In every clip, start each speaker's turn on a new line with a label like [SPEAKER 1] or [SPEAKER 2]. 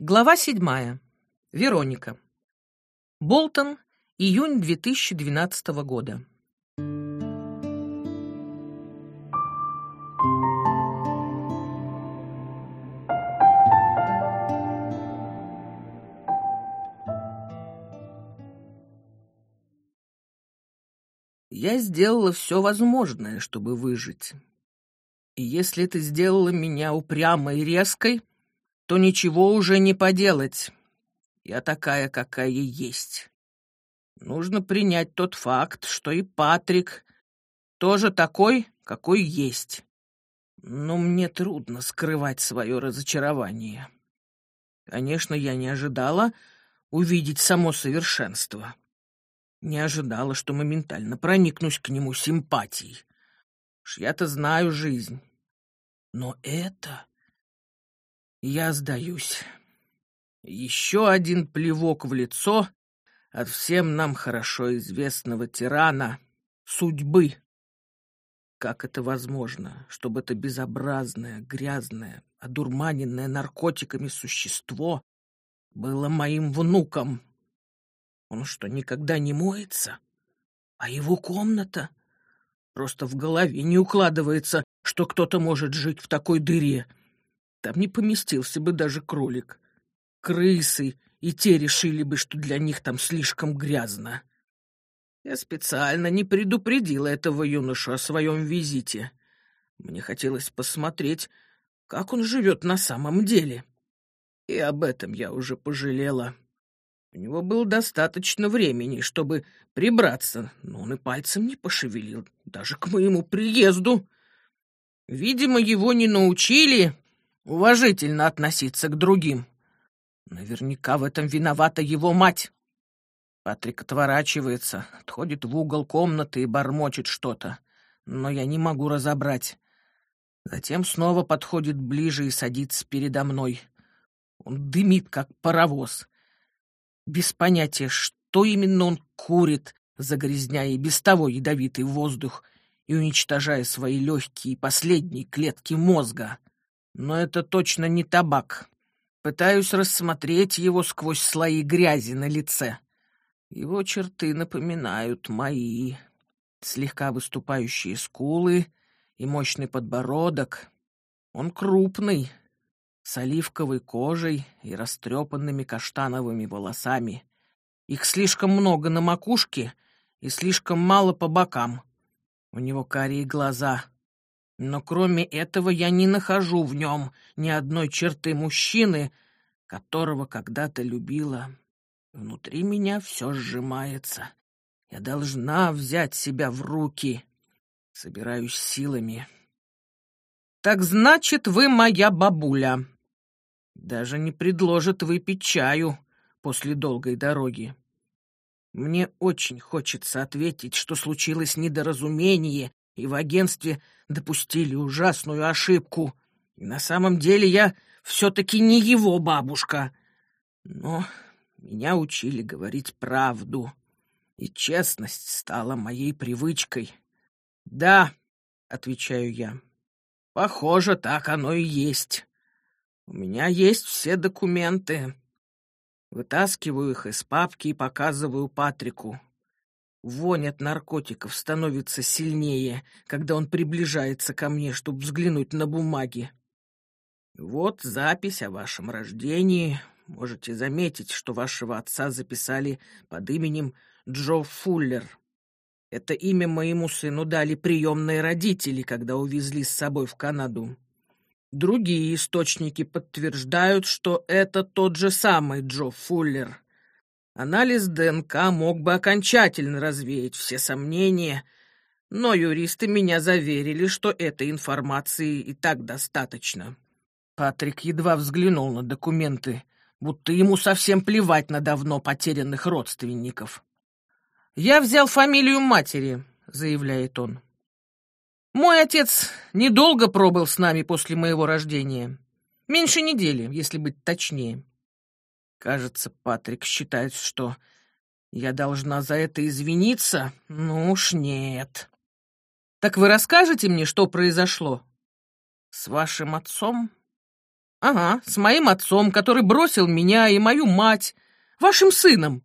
[SPEAKER 1] Глава седьмая. Вероника. Болтон, июнь 2012 года. Я сделала все возможное, чтобы выжить. И если ты сделала меня упрямой и резкой, то ничего уже не поделать. Я такая, какая есть. Нужно принять тот факт, что и Патрик тоже такой, какой есть. Но мне трудно скрывать свое разочарование. Конечно, я не ожидала увидеть само совершенство. Не ожидала, что моментально проникнусь к нему симпатией. Уж я-то знаю жизнь. Но это... Я сдаюсь. Еще один плевок в лицо от всем нам хорошо известного тирана, судьбы. Как это возможно, чтобы это безобразное, грязное, одурманенное наркотиками существо было моим внуком? Он что, никогда не моется? А его комната? Просто в голове не укладывается, что кто-то может жить в такой дыре — там не поместился бы даже кролик. Крысы и те решили бы, что для них там слишком грязно. Я специально не предупредила этого юношу о своем визите. Мне хотелось посмотреть, как он живет на самом деле. И об этом я уже пожалела. У него было достаточно времени, чтобы прибраться, но он и пальцем не пошевелил, даже к моему приезду. Видимо, его не научили уважительно относиться к другим. Наверняка в этом виновата его мать. Патрик отворачивается, отходит в угол комнаты и бормочет что-то, но я не могу разобрать. Затем снова подходит ближе и садится передо мной. Он дымит, как паровоз. Без понятия, что именно он курит, загрязняя и без того ядовитый воздух и уничтожая свои легкие последние клетки мозга. Но это точно не табак. Пытаюсь рассмотреть его сквозь слои грязи на лице. Его черты напоминают мои. Слегка выступающие скулы и мощный подбородок. Он крупный, с оливковой кожей и растрепанными каштановыми волосами. Их слишком много на макушке и слишком мало по бокам. У него карие глаза, но кроме этого я не нахожу в нем ни одной черты мужчины, которого когда-то любила. Внутри меня все сжимается. Я должна взять себя в руки. Собираюсь силами. «Так значит, вы моя бабуля!» Даже не предложит выпить чаю после долгой дороги. Мне очень хочется ответить, что случилось недоразумение, и в агентстве допустили ужасную ошибку. И на самом деле я все-таки не его бабушка. Но меня учили говорить правду, и честность стала моей привычкой. «Да», — отвечаю я, — «похоже, так оно и есть. У меня есть все документы». Вытаскиваю их из папки и показываю Патрику. Вонь от наркотиков становится сильнее, когда он приближается ко мне, чтобы взглянуть на бумаги. Вот запись о вашем рождении. Можете заметить, что вашего отца записали под именем Джо Фуллер. Это имя моему сыну дали приемные родители, когда увезли с собой в Канаду. Другие источники подтверждают, что это тот же самый Джо Фуллер — Анализ ДНК мог бы окончательно развеять все сомнения, но юристы меня заверили, что этой информации и так достаточно. Патрик едва взглянул на документы, будто ему совсем плевать на давно потерянных родственников. «Я взял фамилию матери», — заявляет он. «Мой отец недолго пробыл с нами после моего рождения. Меньше недели, если быть точнее. Кажется, Патрик считает, что я должна за это извиниться. Ну уж нет. Так вы расскажете мне, что произошло? С вашим отцом? Ага, с моим отцом, который бросил меня и мою мать, вашим сыном.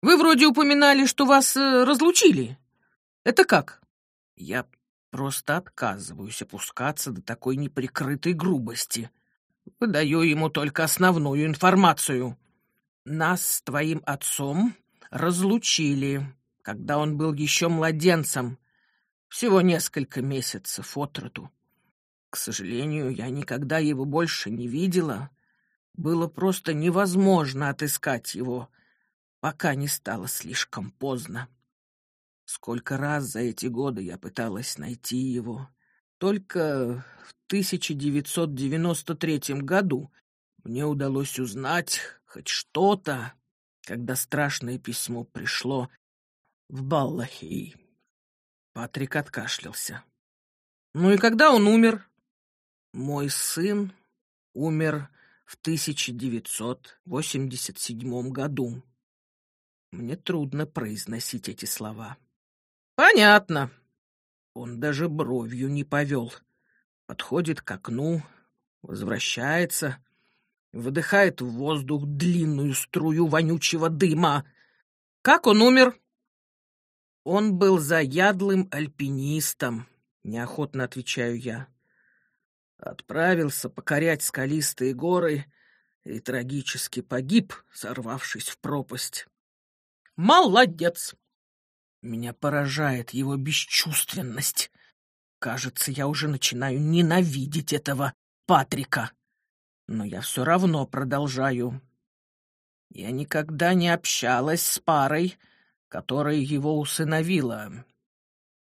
[SPEAKER 1] Вы вроде упоминали, что вас э, разлучили. Это как? Я просто отказываюсь опускаться до такой неприкрытой грубости. Выдаю ему только основную информацию. Нас с твоим отцом разлучили, когда он был еще младенцем, всего несколько месяцев от роду. К сожалению, я никогда его больше не видела. Было просто невозможно отыскать его, пока не стало слишком поздно. Сколько раз за эти годы я пыталась найти его. Только в 1993 году мне удалось узнать хоть что-то, когда страшное письмо пришло в Баллахей. Патрик откашлялся. «Ну и когда он умер?» Мой сын умер в 1987 году. Мне трудно произносить эти слова. Понятно. Он даже бровью не повел. Подходит к окну, возвращается, выдыхает в воздух длинную струю вонючего дыма. Как он умер? Он был заядлым альпинистом, неохотно отвечаю я. Отправился покорять скалистые горы и трагически погиб, сорвавшись в пропасть. Молодец! Меня поражает его бесчувственность. Кажется, я уже начинаю ненавидеть этого Патрика. Но я все равно продолжаю. Я никогда не общалась с парой, которая его усыновила.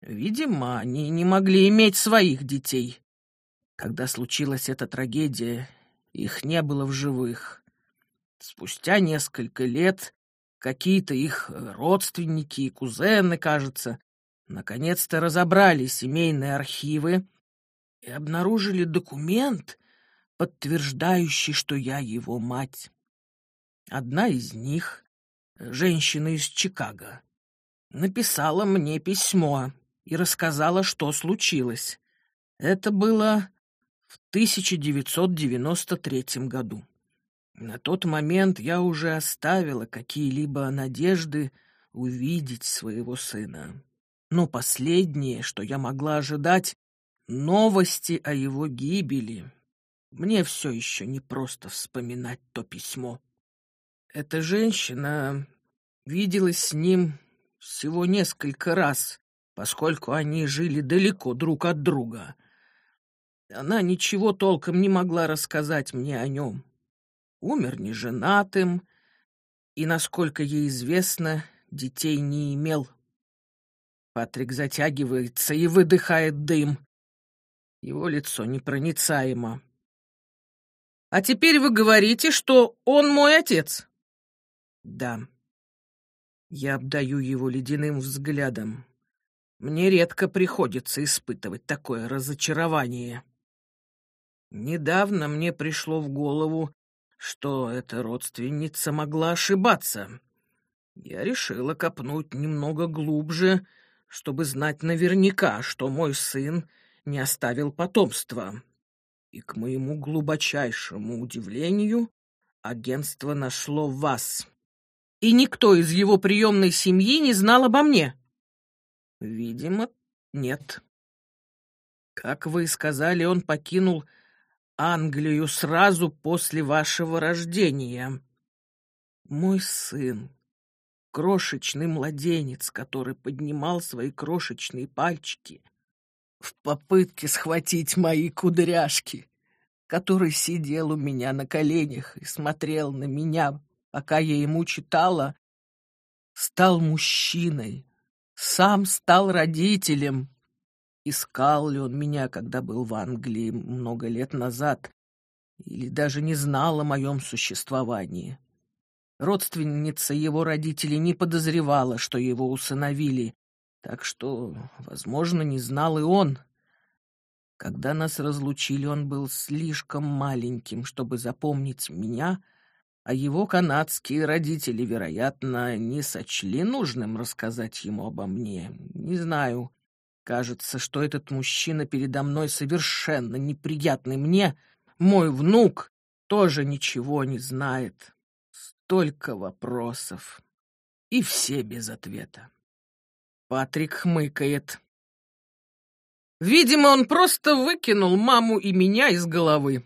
[SPEAKER 1] Видимо, они не могли иметь своих детей. Когда случилась эта трагедия, их не было в живых. Спустя несколько лет какие-то их родственники и кузены, кажется, наконец-то разобрали семейные архивы и обнаружили документ, подтверждающий, что я его мать. Одна из них, женщина из Чикаго, написала мне письмо и рассказала, что случилось. Это было в 1993 году. На тот момент я уже оставила какие-либо надежды увидеть своего сына. Но последнее, что я могла ожидать, новости о его гибели. Мне все еще не просто вспоминать то письмо. Эта женщина виделась с ним всего несколько раз, поскольку они жили далеко друг от друга. Она ничего толком не могла рассказать мне о нем. Умер неженатым, и, насколько ей известно, детей не имел. Патрик затягивается и выдыхает дым. Его лицо непроницаемо. «А теперь вы говорите, что он мой отец?» «Да». Я обдаю его ледяным взглядом. Мне редко приходится испытывать такое разочарование. Недавно мне пришло в голову, что эта родственница могла ошибаться. Я решила копнуть немного глубже, чтобы знать наверняка, что мой сын не оставил потомства. И, к моему глубочайшему удивлению, агентство нашло вас. И никто из его приемной семьи не знал обо мне? Видимо, нет. Как вы сказали, он покинул Англию сразу после вашего рождения. Мой сын, крошечный младенец, который поднимал свои крошечные пальчики в попытке схватить мои кудряшки, который сидел у меня на коленях и смотрел на меня, пока я ему читала, стал мужчиной, сам стал родителем. Искал ли он меня, когда был в Англии много лет назад, или даже не знал о моем существовании? Родственница его родителей не подозревала, что его усыновили, так что, возможно, не знал и он. Когда нас разлучили, он был слишком маленьким, чтобы запомнить меня, а его канадские родители, вероятно, не сочли нужным рассказать ему обо мне. Не знаю, Кажется, что этот мужчина передо мной совершенно неприятный мне, мой внук тоже ничего не знает. Столько вопросов. И все без ответа. Патрик хмыкает. Видимо, он просто выкинул маму и меня из головы.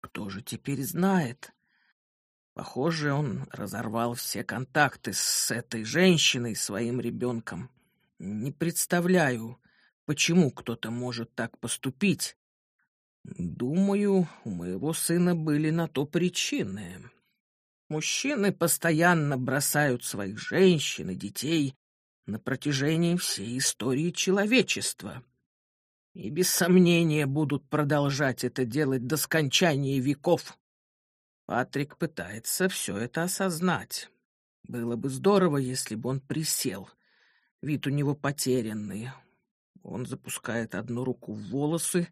[SPEAKER 1] Кто же теперь знает? Похоже, он разорвал все контакты с этой женщиной, своим ребенком. Не представляю, почему кто-то может так поступить. Думаю, у моего сына были на то причины. Мужчины постоянно бросают своих женщин и детей на протяжении всей истории человечества. И без сомнения будут продолжать это делать до скончания веков. Патрик пытается все это осознать. Было бы здорово, если бы он присел. Вид у него потерянный. Он запускает одну руку в волосы,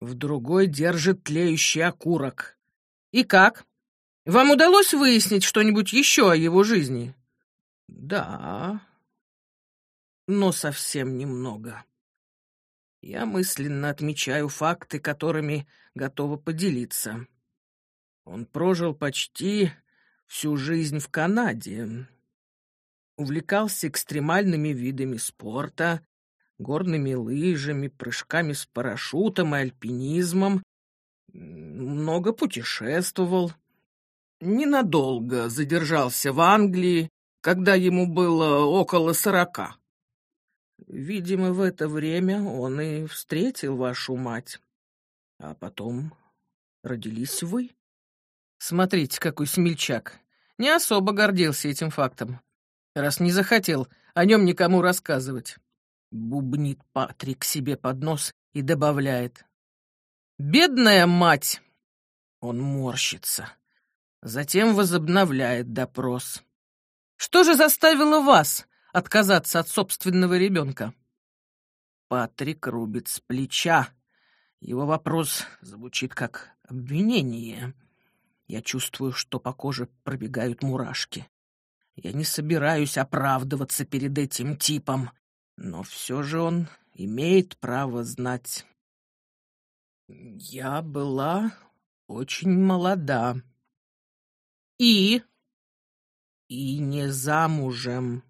[SPEAKER 1] в другой держит тлеющий окурок. «И как?» Вам удалось выяснить что-нибудь еще о его жизни? Да, но совсем немного. Я мысленно отмечаю факты, которыми готова поделиться. Он прожил почти всю жизнь в Канаде. Увлекался экстремальными видами спорта, горными лыжами, прыжками с парашютом и альпинизмом. Много путешествовал ненадолго задержался в Англии, когда ему было около сорока. Видимо, в это время он и встретил вашу мать. А потом родились вы. Смотрите, какой смельчак. Не особо гордился этим фактом, раз не захотел о нем никому рассказывать. Бубнит Патрик себе под нос и добавляет. «Бедная мать!» Он морщится. Затем возобновляет допрос. «Что же заставило вас отказаться от собственного ребенка?» Патрик рубит с плеча. Его вопрос звучит как обвинение. Я чувствую, что по коже пробегают мурашки. Я не собираюсь оправдываться перед этим типом, но все же он имеет право знать. Я была очень молода. И? И не замужем.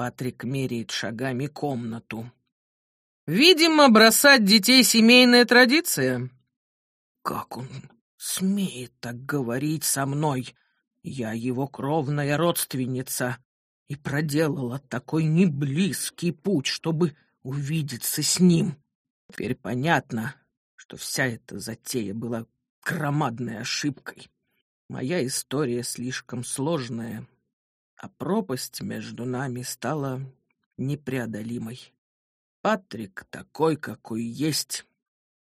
[SPEAKER 1] Патрик меряет шагами комнату. Видимо, бросать детей семейная традиция. Как он смеет так говорить со мной? Я его кровная родственница и проделала такой неблизкий путь, чтобы увидеться с ним. Теперь понятно, что вся эта затея была громадной ошибкой. Моя история слишком сложная, а пропасть между нами стала непреодолимой. Патрик такой, какой есть.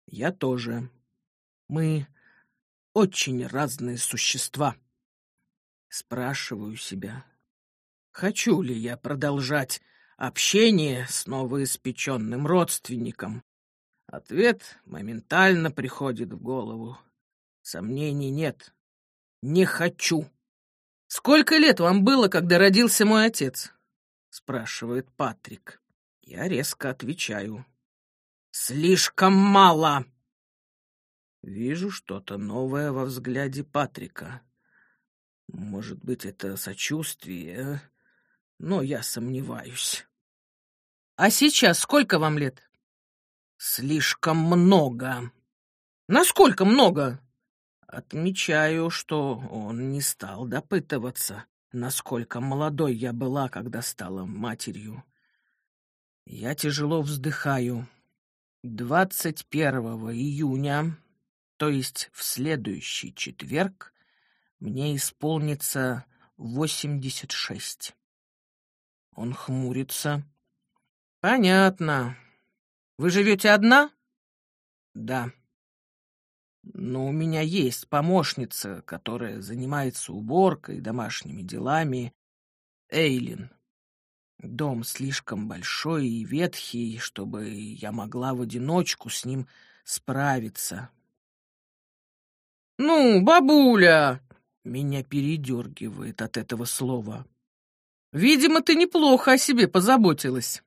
[SPEAKER 1] Я тоже. Мы очень разные существа. Спрашиваю себя, хочу ли я продолжать общение с новоиспеченным родственником. Ответ моментально приходит в голову. Сомнений нет. «Не хочу». «Сколько лет вам было, когда родился мой отец?» — спрашивает Патрик. Я резко отвечаю. «Слишком мало!» Вижу что-то новое во взгляде Патрика. Может быть, это сочувствие, но я сомневаюсь. «А сейчас сколько вам лет?» «Слишком много». «Насколько много?» Отмечаю, что он не стал допытываться, насколько молодой я была, когда стала матерью. Я тяжело вздыхаю. 21 июня, то есть в следующий четверг, мне исполнится 86. Он хмурится. Понятно. Вы живете одна? Да. Но у меня есть помощница, которая занимается уборкой, домашними делами. Эйлин. Дом слишком большой и ветхий, чтобы я могла в одиночку с ним справиться. «Ну, бабуля!» — меня передергивает от этого слова. «Видимо, ты неплохо о себе позаботилась».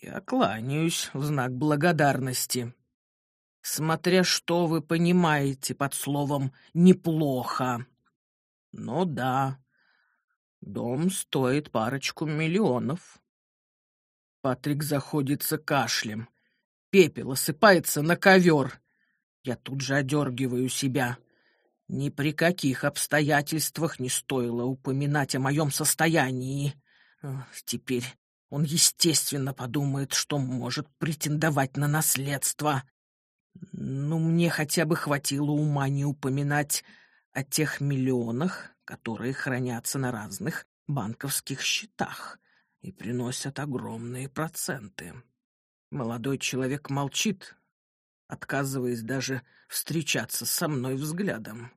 [SPEAKER 1] Я кланяюсь в знак благодарности. Смотря что вы понимаете под словом «неплохо». Но да, дом стоит парочку миллионов. Патрик заходится кашлем. Пепел осыпается на ковер. Я тут же одергиваю себя. Ни при каких обстоятельствах не стоило упоминать о моем состоянии. Теперь он, естественно, подумает, что может претендовать на наследство. Ну, мне хотя бы хватило ума не упоминать о тех миллионах, которые хранятся на разных банковских счетах и приносят огромные проценты. Молодой человек молчит, отказываясь даже встречаться со мной взглядом.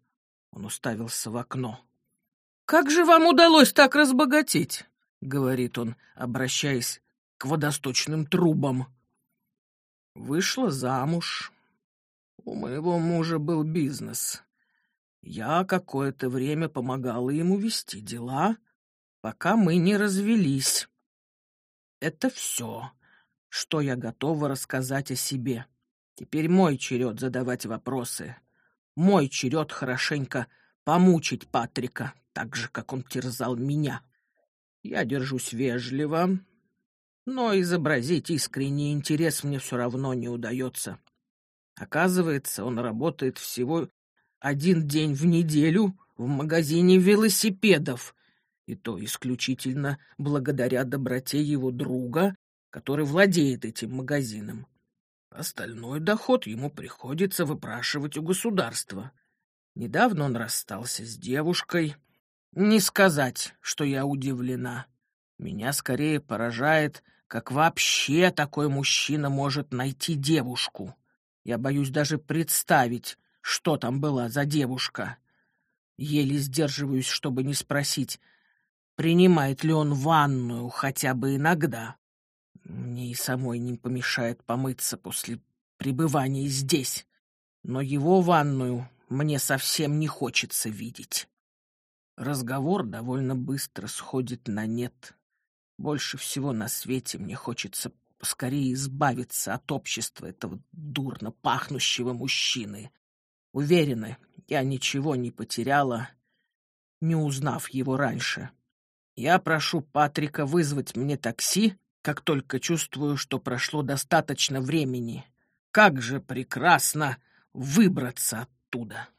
[SPEAKER 1] Он уставился в окно. «Как же вам удалось так разбогатеть?» — говорит он, обращаясь к водосточным трубам. «Вышла замуж. У моего мужа был бизнес. Я какое-то время помогала ему вести дела, пока мы не развелись. Это все, что я готова рассказать о себе. Теперь мой черед задавать вопросы. Мой черед хорошенько помучить Патрика, так же, как он терзал меня. Я держусь вежливо, но изобразить искренний интерес мне все равно не удается. Оказывается, он работает всего один день в неделю в магазине велосипедов, и то исключительно благодаря доброте его друга, который владеет этим магазином. Остальной доход ему приходится выпрашивать у государства. Недавно он расстался с девушкой, не сказать, что я удивлена. Меня скорее поражает, как вообще такой мужчина может найти девушку. Я боюсь даже представить, что там была за девушка. Еле сдерживаюсь, чтобы не спросить, принимает ли он ванную хотя бы иногда. Мне и самой не помешает помыться после пребывания здесь, но его ванную мне совсем не хочется видеть. Разговор довольно быстро сходит на нет. Больше всего на свете мне хочется поскорее избавиться от общества этого дурно пахнущего мужчины. Уверена, я ничего не потеряла, не узнав его раньше. Я прошу Патрика вызвать мне такси, как только чувствую, что прошло достаточно времени. Как же прекрасно выбраться оттуда!